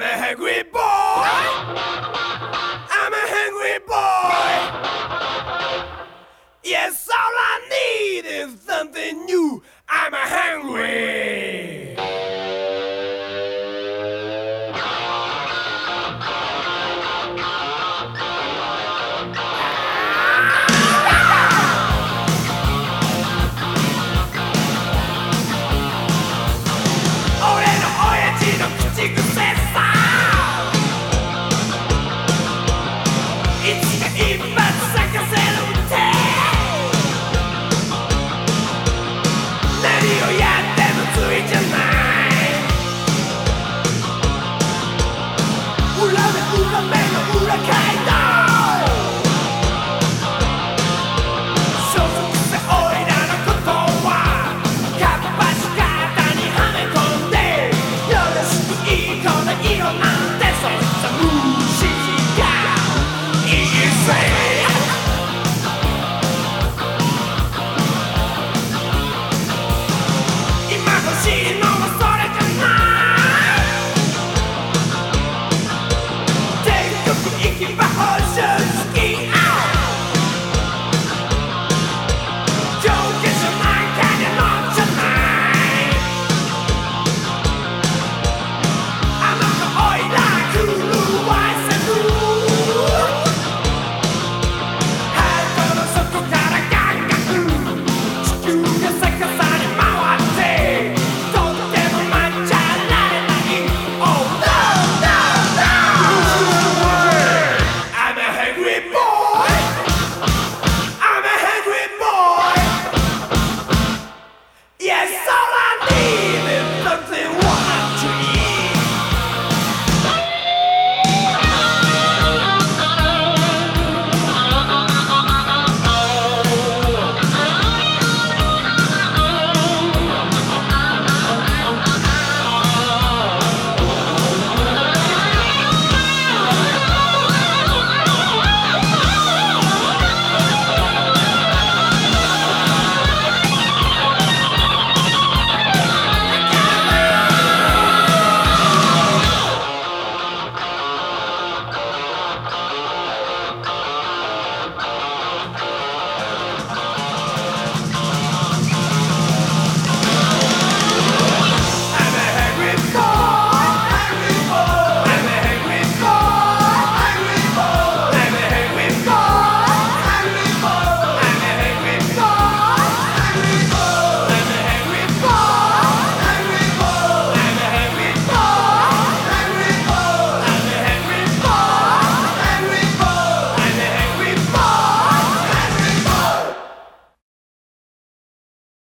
I'm a hungry boy. I'm a hungry boy. Yes, all I need is something new. I'm a hungry. 何をやってもついじゃない。裏目裏目の裏か Machine.